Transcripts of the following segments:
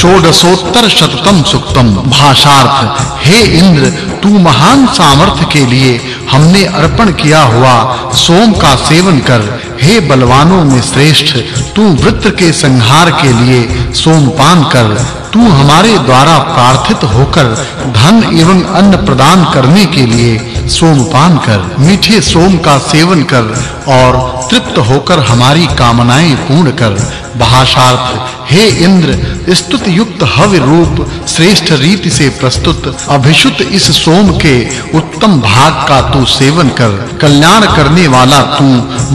षोडशोत्तर शततम सुक्तम। भाषार्थ, हे इंद्र, तू महान सामर्थ्य के लिए हमने अर्पण किया हुआ सोम का सेवन कर। हे बलवानों में श्रेष्ठ, तू वृत्र के संहार के लिए सोमपान कर। तू हमारे द्वारा प्रार्थित होकर धन एवं अन्न प्रदान करने के लिए सोमपान कर, मीठे सोम का सेवन कर और तृप्त होकर हमारी कामनाएँ पूर्ण कर। भाषार्थ, हे इंद्र स्तुत युक्त हव्य रूप, श्रेष्ठ रीति से प्रस्तुत अभिषुत इस सोम के उत्तम भाग का तू सेवन कर। कल्याण करने वाला तू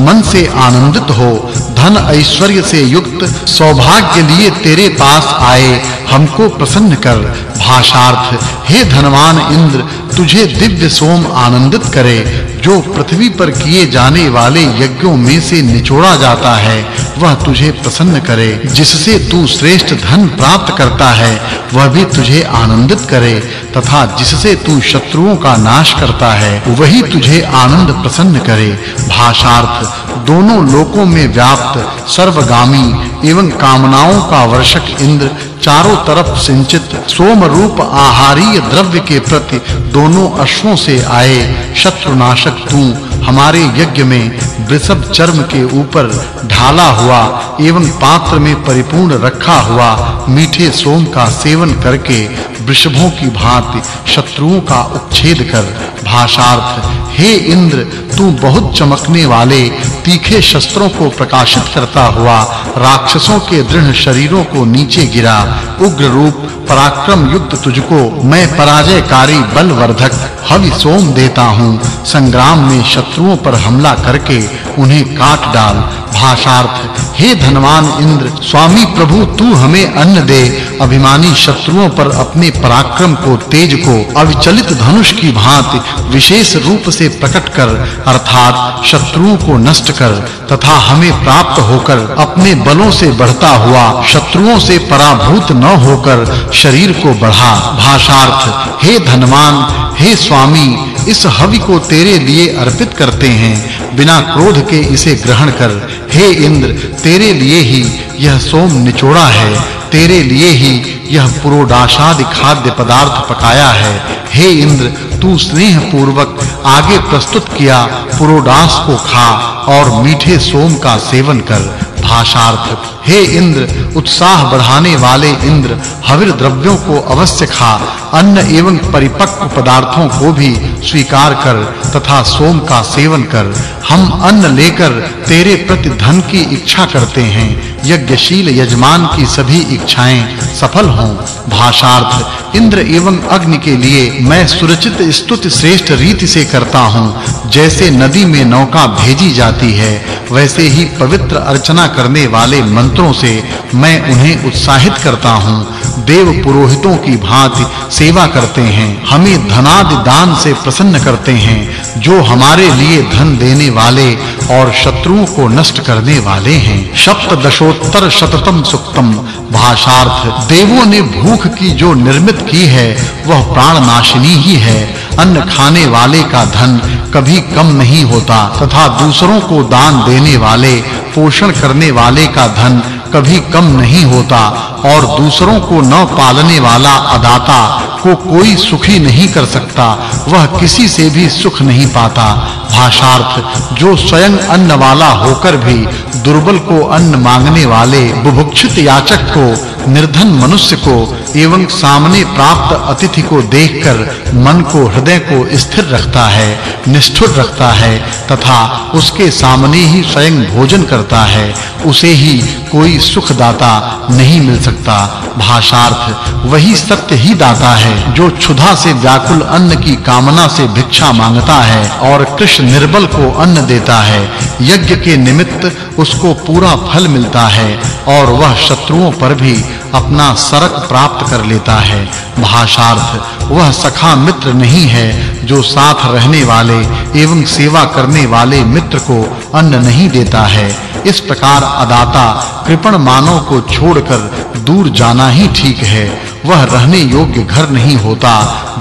मन से आनंदित हो, धन ऐश्वर्य से युक्त सौभाग्य लिए तेरे पास आए, हमको प्रसन्न कर। भाषार्थ, हे धनवान इंद्र, तुझे दिव्य सोम आनंदित करे। जो पृथ्वी पर किए जाने वाले यज्ञों में से निचोड़ा जाता है, वह तुझे प्रसन्न करे। जिससे तू श्रेष्ठ धन प्राप्त करता है, वह भी तुझे आनंदित करे, तथा जिससे तू शत्रुओं का नाश करता है, वही तुझे आनंद प्रसन्न करे। भाषार्थ, दोनों लोकों में व्याप्त, सर्वगामी एवं कामनाओं का वर्षक इंद्र चारों तरफ़ सिंचित सोम रूप आहारीय द्रव्य के प्रति दोनों अश्वों से आए शत्रुनाशक तू हमारे यज्ञ में वृषभ चर्म के ऊपर ढाला हुआ एवं पात्र में परिपूर्ण रखा हुआ मीठे सोम का सेवन करके वृषभों की भांति शत्रुओं का उच्छेद कर भाषार्थ हे इंद्र, तू बहुत चमकने वाले तीखे शस्त्रों को प्रकाशित करता हुआ राक्षसों के दृढ़ शरीरों को नीचे गिरा। उग्र रूप पराक्रम युक्त तुझको मैं पराजयकारी बलवर्धक हवि सोम देता हूँ। संग्राम में शत्रुओं पर हमला करके उन्हें काट डाल। भाषार्थ हे धनवान इंद्र, स्वामी प्रभु, तू हमें अन्न दे। अभिमानी शत्रुओं पर अपने पराक्रम को, तेज को, अविचलित धनुष की भांति विशेष रूप से प्रकट कर, अर्थात शत्रुओं को नष्ट कर, तथा हमें प्राप्त होकर, अपने बलों से बढ़ता हुआ, शत्रुओं से पराभूत न होकर, शरीर को बढ़ा। भाषार्थ, हे धनवान, हे स्वामी, इस हवि को तेरे लिए अर्पित करते हैं। बिना क्रोध के इसे ग्रहण कर, हे इंद्र, तेरे लिए ही यह सोम निचोड़ा है, तेरे लिए ही यह पुरोडाशादि खाद्य पदार्थ पकाया है। हे इंद्र, तू स्नेह पूर्वक आगे प्रस्तुत किया पुरोडास को खा और मीठे सोम का सेवन कर। भाषार्थ हे इंद्र, उत्साह बढ़ाने वाले इंद्र, हविर द्रव्यों को अवश्य खा, अन्न एवं परिपक्व पदार्थों को भी स्वीकार कर तथा सोम का सेवन कर। हम अन्न लेकर तेरे प्रति धन की इच्छा करते हैं। यज्ञशील यजमान की सभी इच्छाएँ सफल हों। भाषार्थ, इंद्र एवं अग्नि के लिए मैं सुरचित स्तुति श्रेष्ठ रीति से करता हूँ। जैसे नदी में नौका भेजी जाती है, वैसे ही पवित्र अर्चना करने वाले मंत्रों से मैं उन्हें उत्साहित करता हूँ। देव पुरोहितों की भांति सेवा करते हैं। हमें धनादि दान से प्रसन्न करते हैं। जो हमारे लिए धन देने वाले और शत्रुओं को नष्ट करने वाले हैं। सप्तदशोत्तर शततम सुक्तम। भाषार्थ, देवों ने भूख की जो निर्मित की है, वह प्राणनाशिनी ही है। अन्न खाने वाले का धन कभी कम नहीं होता, तथा दूसरों को दान देने वाले, पोषण करने वाले का धन कभी कम नहीं होता और दूसरों को न पालने वाला अदाता को कोई सुखी नहीं कर सकता, वह किसी से भी सुख नहीं पाता। भाषार्थ, जो स्वयं अन्न वाला होकर भी दुर्बल को अन्न मांगने वाले बुभुक्षित याचक को निर्धन मनुष्य को एवं सामने प्राप्त अतिथि को देखकर मन को, हृदय को स्थिर रखता है, निष्ठुर रखता है तथा उसके सामने ही स्वयं भोजन करता है, उसे ही कोई सुख दाता नहीं मिल सकता। भाषार्थ, वही सत्य ही दाता है, जो क्षुधा से व्याकुल अन्न की कामना से भिक्षा माँगता है और कृष्ण निर्बल को अन्न देता है। यज्ञ के निमित्त उसको पूरा फल मिलता है और वह शत्रुओं पर भी अपना सरक प्राप्त कर लेता है। भाषार्थ, वह सखा मित्र नहीं है जो साथ रहने वाले एवं सेवा करने वाले मित्र को अन्न नहीं देता है। इस प्रकार अदाता कृपण मानव को छोड़कर दूर जाना ही ठीक है। वह रहने योग्य घर नहीं होता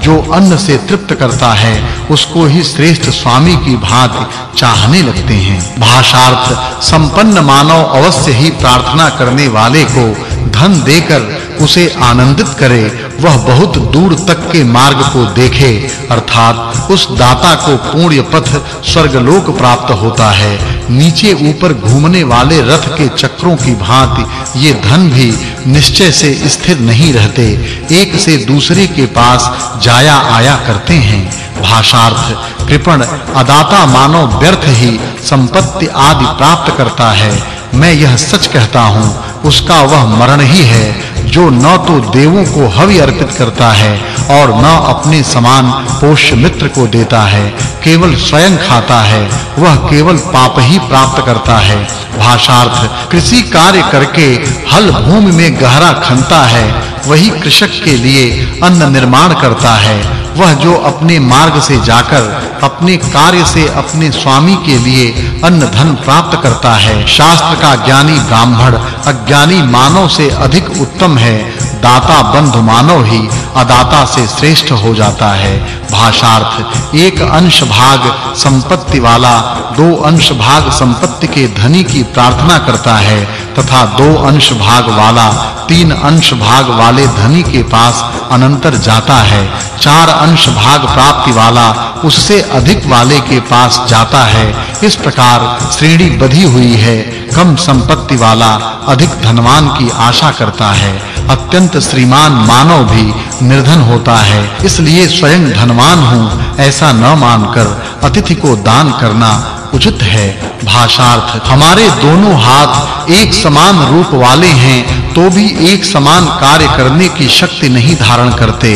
जो अन्न से तृप्त करता है। उसको ही श्रेष्ठ स्वामी की भांति चाहने लगते हैं। भाषार्थ संपन्न मानव अवश्य ही प्रार्थना करने वाले को धन देकर उसे आनंदित करे, वह बहुत दूर तक के मार्ग को देखे, अर्थात उस दाता को पुण्य पथ स्वर्गलोक प्राप्त होता है। नीचे ऊपर घूमने वाले रथ के चक्रों की भांति ये धन भी निश्चय से स्थिर नहीं रहते। एक से दूसरे के पास जाया आया करते हैं। भाषार्थ, कृपण, अदाता मानव व्यर्थ ही संपत्ति आदि प्राप्त करता है। मैं यह सच कहता हूँ उसका वह मरण ही है, जो न तो देवों को हवि अर्पित करता है और न अपने समान पोष्य मित्र को देता है, केवल स्वयं खाता है, वह केवल पाप ही प्राप्त करता है। भाषार्थ, कृषि कार्य करके हल भूमि में गहरा खनता है, वही कृषक के लिए अन्न निर्माण करता है। वह जो अपने मार्ग से जाकर, अपने कार्य से अपने स्वामी के लिए अन्न धन प्राप्त करता है। शास्त्र का ज्ञानी ब्राह्मण, अज्ञानी मानव से अधिक उत्तम है। दाता बंधु मानव ही अदाता से श्रेष्ठ हो जाता है। भाषार्थ, एक अंश भाग संपत्ति वाला दो अंश भाग संपत्ति के धनी की प्रार्थना करता है। तथा दो अंश भाग वाला, तीन अंश भाग वाले धनी के पास अनंतर जाता है। चार अंश भाग प्राप्ति वाला उससे अधिक वाले के पास जाता है। इस प्रकार श्रेणी बधी हुई है। कम संपत्ति वाला अधिक धनवान की आशा करता है। अत्यंत श्रीमान मानव भी निर्धन होता है। इसलिए स्वयं धनवान हूँ, ऐसा न मानकर अतिथि को दान करना उचित है। भाषार्थ, हमारे दोनों हाथ एक समान रूप वाले हैं तो भी एक समान कार्य करने की शक्ति नहीं धारण करते।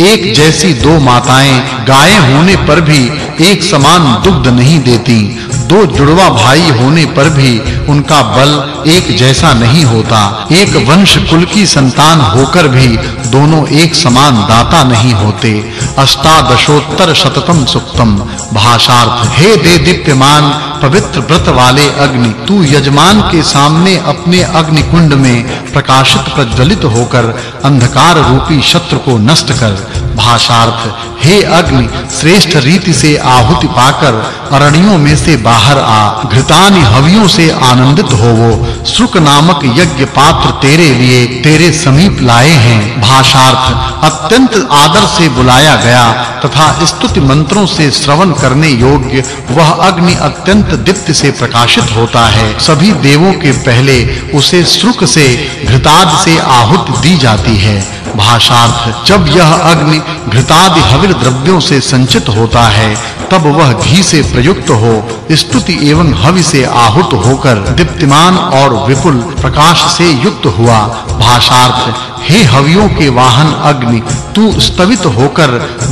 एक जैसी दो माताएँ गायें होने पर भी एक समान दुग्ध नहीं देती। दो जुड़वा भाई होने पर भी उनका बल एक जैसा नहीं होता। एक वंश कुल की संतान होकर भी दोनों एक समान दाता नहीं होते। अष्टादशोत्तर शततम सुक्तम। भाषार्थ, हे दे दीप्यमान, पवित्र व्रत वाले अग्नि, तू यजमान के सामने अपने अग्नि कुंड में प्रकाशित प्रज्वलित होकर अंधकार रूपी शत्रु को नष्ट कर। भाषार्थ, हे अग्नि, श्रेष्ठ रीति से आहुति पाकर अरणियों में से बाहर आ, घृतानि हवियों से आनंदित होवो। सुक नामक यज्ञ पात्र तेरे लिए, तेरे समीप लाए हैं। भाषार्थ, अत्यंत आदर से बुलाया गया तथा स्तुति मंत्रों से श्रवण करने योग्य वह अग्नि अत्यंत दीप्ति से प्रकाशित होता है। सभी देवों के पहले उसे श्रुक से, घृताद से आहुति दी जाती है। भाषार्थ। जब यह अग्नि घृतादि हविर द्रव्यों से संचित होता है, तब वह घी से प्रयुक्त हो, स्तुति एवं हवि से आहुत होकर दीप्तिमान और विपुल प्रकाश से युक्त हुआ। भाषार्थ, हे हवियों के वाहन अग्नि, तू स्तवित होकर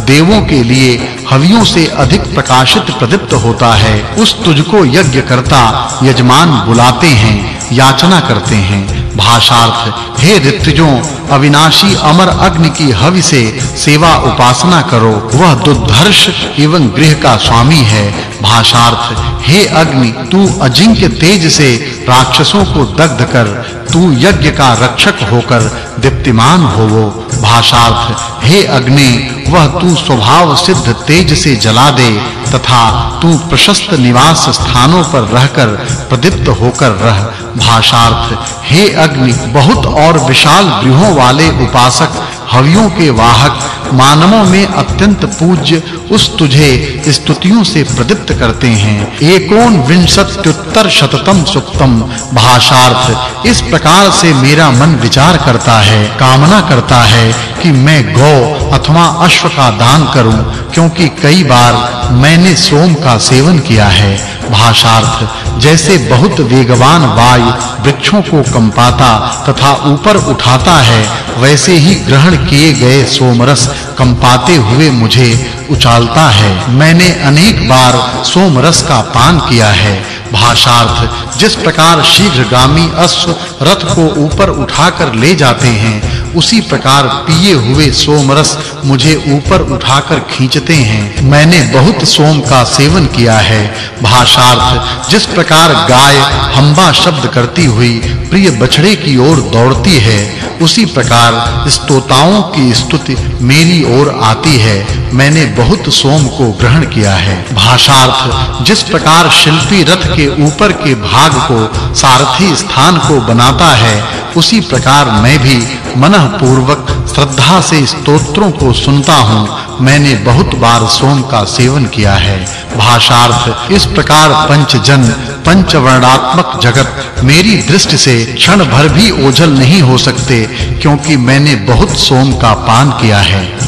देवों के लिए हवियों से अधिक प्रकाशित प्रदीप्त होता है। उस तुझको यज्ञ करता यजमान बुलाते हैं, याचना करते हैं। भाषार्थ, हे ऋतजों, अविनाशी अमर अग्नि की हवि से सेवा उपासना करो। वह दुर्धर्ष एवं गृह का स्वामी है। भाषार्थ, हे अग्नि, तू अजिंक्य तेज से राक्षसों को दग्ध कर, तू यज्ञ का रक्षक होकर दीप्तिमान होवो। भाषार्थ, हे अग्नि, वह तू स्वभाव सिद्ध तेज से जला दे। तथा तू प्रशस्त निवास स्थानों पर रहकर प्रदीप्त होकर रह। भाषार्थ, हे अग्नि, बहुत और विशाल गृहों वाले उपासक हवियों के वाहक मानवों में अत्यंत पूज्य उस तुझे स्तुतियों से प्रदीप्त करते हैं। एकोन विंशत्युत्तर शततम सुक्तम भाषार्थ इस प्रकार से मेरा मन विचार करता है, कामना करता है कि मैं गौ अथवा अश्व का दान करूँ, क्योंकि कई बार मैंने सोम का सेवन किया है। भाषार्थ, जैसे बहुत वेगवान वायु वृक्षों को कंपाता तथा ऊपर उठाता है, वैसे ही ग्रहण किए गए सोमरस कंपाते हुए मुझे उछालता है। मैंने अनेक बार सोमरस का पान किया है भाषार्थ, जिस प्रकार शीघ्रगामी अश्व रथ को ऊपर उठाकर ले जाते हैं, उसी प्रकार पिए हुए सोमरस मुझे ऊपर उठाकर खींचते हैं। मैंने बहुत सोम का सेवन किया है। भाषार्थ, जिस प्रकार गाय हंबा शब्द करती हुई प्रिय बछड़े की ओर दौड़ती है, उसी प्रकार स्तोताओं की स्तुति मेरी ओर आती है। मैंने बहुत सोम को ग्रहण किया है। भाषार्थ, जिस प्रकार शिल्पी रथ के ऊपर के भाग को सारथी स्थान को बनाता है, उसी प्रकार मैं भी मनः पूर्वक श्रद्धा से स्तोत्रों को सुनता हूँ। मैंने बहुत बार सोम का सेवन किया है। भाषार्थ, इस प्रकार पंचजन, पंचवर्णात्मक जगत, मेरी दृष्टि से क्षण भर भी ओझल नहीं हो सकते, क्योंकि मैंने बहुत सोम का पान किया है।